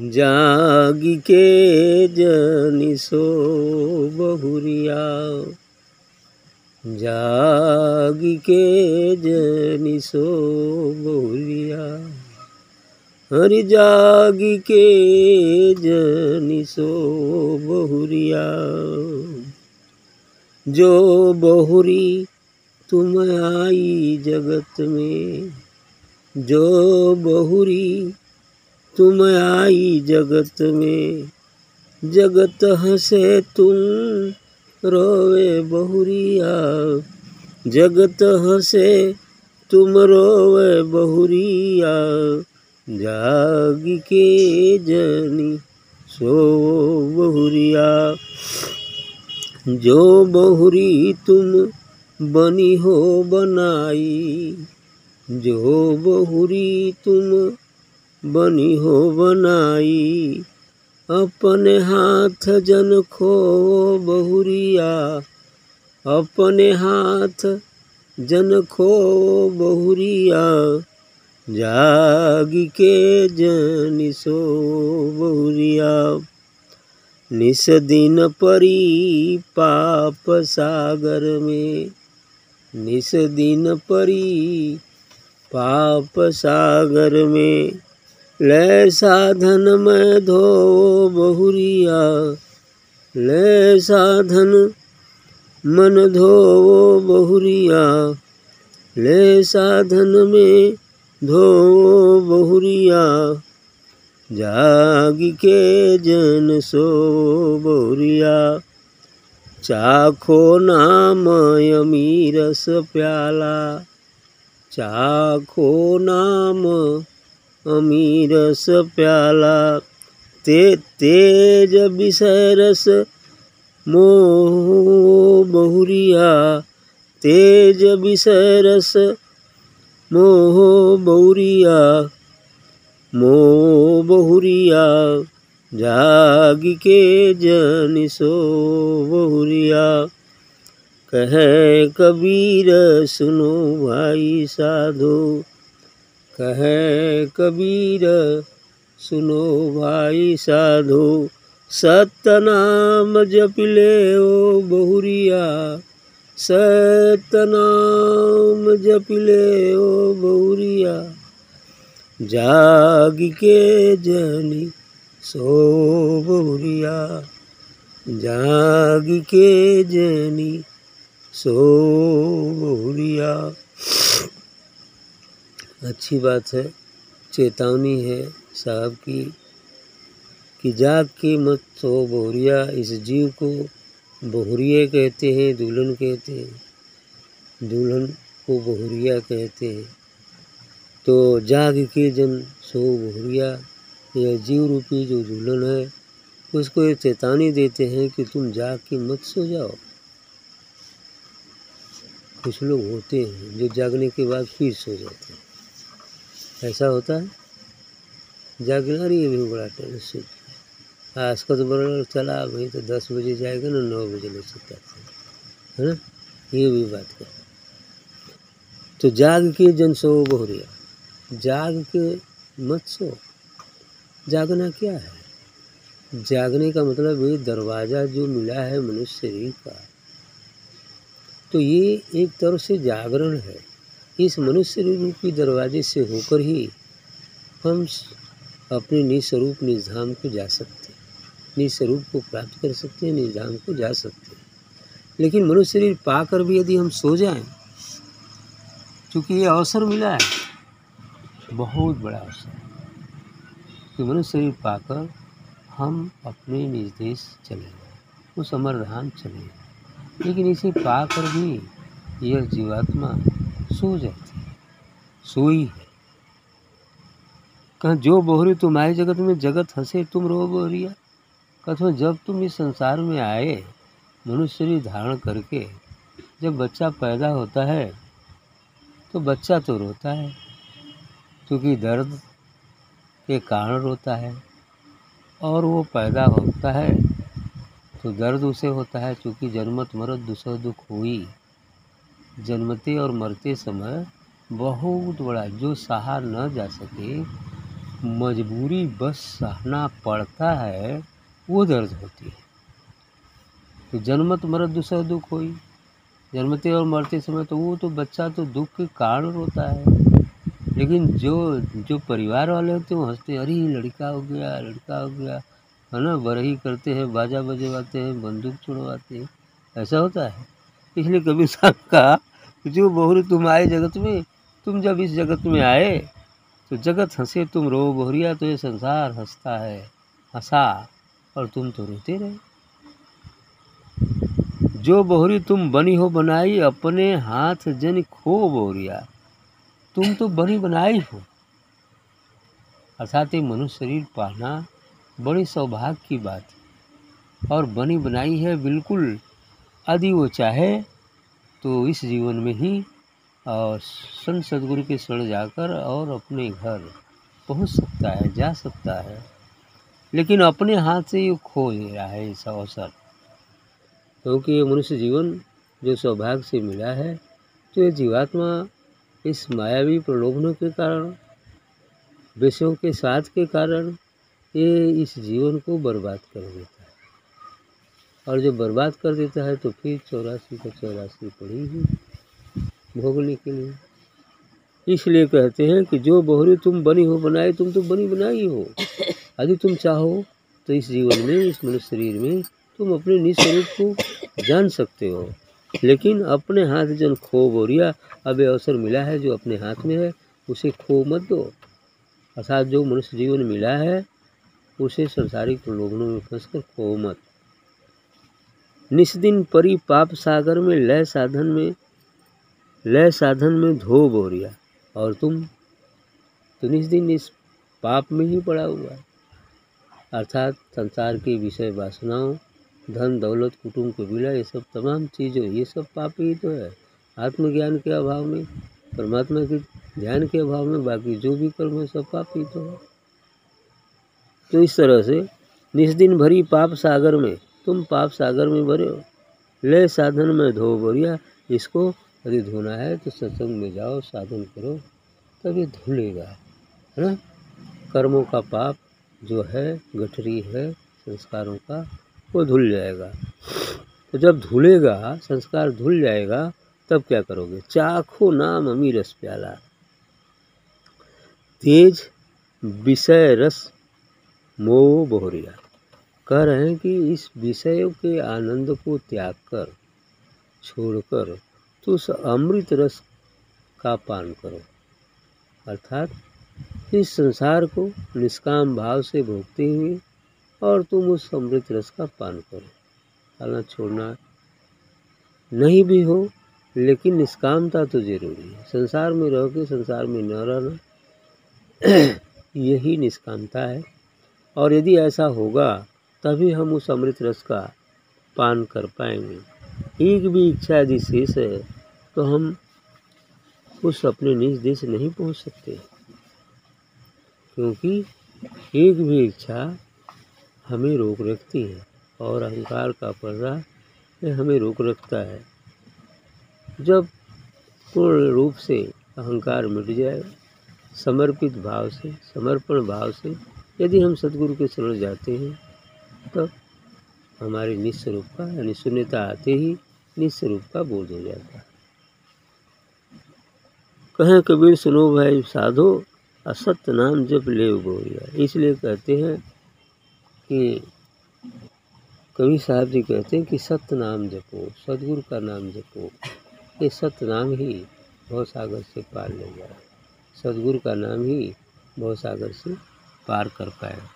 जागी के जनि सो बहुरिया। जाग के जनि सो बहुरिया। हरि जागी के जनि सो बहुरिया। जो बहुरी तुम आई जगत में, जो बहुरी तुम आई जगत में। जगत हंसे तुम, रोवे बहुरिया। जगत हंसे तुम, रोवे बहुरिया। जाग के जनी सो बहुरिया। जो बहुरी तुम बनी हो बनाई, जो बहुरी तुम बनी हो बनाई। अपने हाथ जन खो बहुरिया। अपने हाथ जन खो बहुरिया। जाग के जनि सो बहुरिया। निस दिन परी पाप सागर में। निस दिन परी पाप सागर में। ले साधन में धो बहुरिया। ले साधन मन धो बहुरिया। ले साधन में धो बहुरिया। जाग के जन सो बहुरिया। चाखो नाम अमीरस प्याला। चाखो नाम अमीरस प्याला, ते तेज विषय रस, मोह बहुरिया, तेज विषय रस, मोह बहुरिया मोह बहुरिया, जाग के जन सो बहुरिया। कहे कबीर, सुनो भाई साधो कहे, कबीर, सुनो भाई साधो, सतनाम जप ले ओ बहुरिया, सतनाम जप ले ओ बहुरिया, जाग के जनी सो बहुरिया, जाग के जनी सो बहुरिया। अच्छी बात है। चेतावनी है साहब की कि जाग के मत सो बहुरिया, इस जीव को बहुरिया कहते हैं, दुल्हन कहते हैं। दुल्हन को बहुरिया कहते हैं। तो जाग के जन सो बहुरिया, यह जीव रूपी जो दुल्हन है, उसको ये चेतावनी देते हैं कि तुम जाग के मत सो जाओ। कुछ लोग होते हैं जो जागने के बाद फिर सो जाते हैं। ऐसा होता है। जागना रही है भी बड़ा टेंशन आज का तो बड़ा चला भाई तो दस बजे जाएगा ना, नौ बजे ले सकता है। ना? ये भी बात कर तो जाग के जन सो बहुरिया जाग के मत सो। जागना क्या है? जागने का मतलब ये दरवाज़ा जो मिला है मनुष्य शरीर का। तो ये एक तरह से जागरण है। इस मनुष्य रूपी दरवाजे से होकर ही हम अपने निस्वरूप निधाम को जा सकते निस्वरूप को प्राप्त कर सकते हैं निधाम को जा सकते हैं। लेकिन मनुष्य शरीर पाकर भी यदि हम सो जाएँ क्योंकि ये अवसर मिला है, बहुत बड़ा अवसर कि मनुष्य शरीर पाकर हम अपने निज देश चले जाएँ, उस अमरधाम चले जाएँ। लेकिन इसे पाकर भी यह जीवात्मा सो है सोई है। कहा, जो बोहरी तुम आए जगत में जगत हंसे, तुम रो बोहरिया। कथो जब तुम इस संसार में आए, मनुष्य शरीर धारण करके, जब बच्चा पैदा होता है तो बच्चा तो रोता है, क्योंकि दर्द के कारण रोता है। और वो पैदा होता है तो दर्द उसे होता है, क्योंकि जन्मत मरत दुसह दुख हुई। जन्मते और मरते समय बहुत बड़ा, जो सहा न जा सके, मजबूरी बस सहना पड़ता है, वो दर्द होती है। तो जन्मत मरत दूसरा दुख हो जन्मते और मरते समय तो वो तो बच्चा तो दुख के कारण रोता है। लेकिन जो जो परिवार वाले होते हैं, वो हँसते अरे लड़का हो गया, लड़का हो गया। है ना? बरही करते हैं, बाजा बजवाते हैं, बंदूक छुड़वाते हैं। ऐसा होता है? इसलिए कभी साहब कहा जो बहुरी तुम आए जगत में, तुम जब इस जगत में आए तो जगत हंसे तुम रो, बोहरिया तो ये संसार हंसता है, हंसा और तुम तो रोते रहे। जो बोहरी तुम बनी हो बनाई, अपने हाथ जन खो बोहरिया। तुम तो बनी बनाई हो। अर्थात ये मनुष्य शरीर पाना बड़ी सौभाग्य की बात है। और बनी बनाई है बिल्कुल यदि वो चाहे तो इस जीवन में ही, और संत सदगुरु के शरण जाकर और अपने घर पहुँच सकता है, जा सकता है। लेकिन अपने हाथ से ये खो रहा है इस अवसर। क्योंकि ये मनुष्य जीवन जो सौभाग्य से मिला है तो ये जीवात्मा इस मायावी प्रलोभनों के कारण, विषयों के साथ के कारण, ये इस जीवन को बर्बाद कर देता और जब बर्बाद कर देता है तो फिर चौरासी का चौरासी पड़ी ही भोगने के लिए। इसलिए कहते हैं कि जो बहुरी तुम बनी हो बनाए तुम तो बनी बनाई हो। यदि तुम चाहो तो इस जीवन में इस मनुष्य शरीर में तुम अपने निज स्वरूप को जान सकते हो। लेकिन अपने हाथ जन खो बोरिया अब अवसर मिला है जो अपने हाथ में है उसे खो मत दो। अर्थात जो मनुष्य जीवन मिला है उसे संसारिक प्रलोभनों में फंस कर खो मत निस्दिन परी पाप सागर में, लय साधन में, लय साधन में धो बोरिया। और तुम तो निस्दिन इस पाप में ही पड़ा हुआ है। अर्थात संसार के विषय वासनाओं, धन, दौलत, कुटुंब के बिला ये सब तमाम चीज़ें, ये सब पाप ही तो है। आत्मज्ञान के अभाव में, परमात्मा के ध्यान के अभाव में, बाकी जो भी कर्म है, सब पाप ही तो है। तो इस तरह से निस्दिन भरी पाप सागर में तुम पाप सागर में भरे हो। ले साधन में धो बोरिया, इसको यदि धोना है तो सत्संग में जाओ, साधन करो तब ये धुलेगा, है ना? कर्मों का पाप जो है, गठरी है, संस्कारों का, वो धुल जाएगा। तो जब धुलेगा, संस्कार धुल जाएगा, तब क्या करोगे? चाखो नाम अमी रस प्याला। तेज विषय रस, मोह बोहरिया कह रहे हैं कि इस विषयों के आनंद को त्याग कर, छोड़कर तो उस अमृत रस का पान करो। अर्थात इस संसार को निष्काम भाव से भोगते हुए और तुम उस अमृत रस का पान करो। खाना छोड़ना नहीं भी हो, लेकिन निष्कामता तो ज़रूरी है। संसार में रह के संसार में न रहना, यही निष्कामता है। और यदि ऐसा होगा तभी हम उस अमृत रस का पान कर पाएँगे। एक भी इच्छा यदि शेष है तो हम उस अपने निज देश नहीं पहुँच सकते। क्योंकि एक भी इच्छा हमें रोक रखती है, और अहंकार का पर्दा हमें रोक रखता है। जब पूर्ण रूप से अहंकार मिट जाए, समर्पित भाव से, समर्पण भाव से यदि हम सदगुरु के शरण जाते हैं तब हमारे निस्वरूप का यानी शून्यता आते ही निस्वरूप का बोध हो जाता है। कहें कबीर, सुनो भाई साधो असत्य नाम जप ले बोरिया। इसलिए कहते हैं कि कवि साहब जी कहते हैं कि सत्य नाम जपो, सदगुरु का नाम जपो। ये सत्य नाम ही बहुत सागर से पार ले जाए। सदगुरु का नाम ही बहुत सागर से पार कर पाए।